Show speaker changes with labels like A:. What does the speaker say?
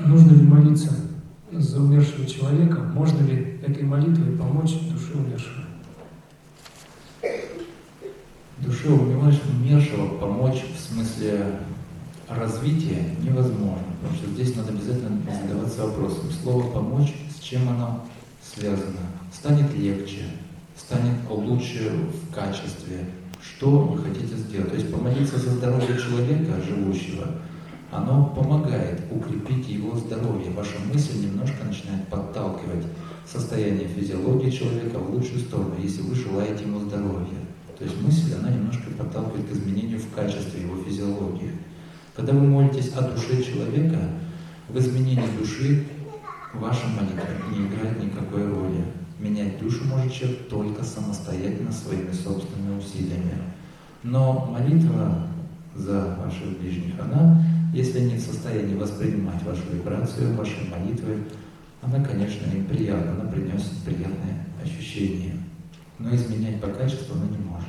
A: нужно ли молиться за умершего человека, можно ли этой молитвой помочь душе умершего?
B: Душе умершего помочь в смысле развития невозможно, потому что здесь надо обязательно задаваться вопросом. Слово «помочь» с чем оно связано? Станет легче, станет лучше в качестве, что вы хотите сделать. То есть помолиться за здоровье человека, живущего, оно помогает его здоровье. Ваша мысль немножко начинает подталкивать состояние физиологии человека в лучшую сторону, если вы желаете ему здоровья. То есть мысль, она немножко подталкивает к изменению в качестве его физиологии. Когда вы молитесь о душе человека, в изменении души ваша молитва не играет никакой роли. Менять душу может человек только самостоятельно, своими собственными усилиями. Но молитва за ваших ближних, она, если они в состоянии воспринимать вашу вибрацию, ваши молитвы, она, конечно, им приятна, она приносит приятные ощущения. Но изменять по качеству она не может.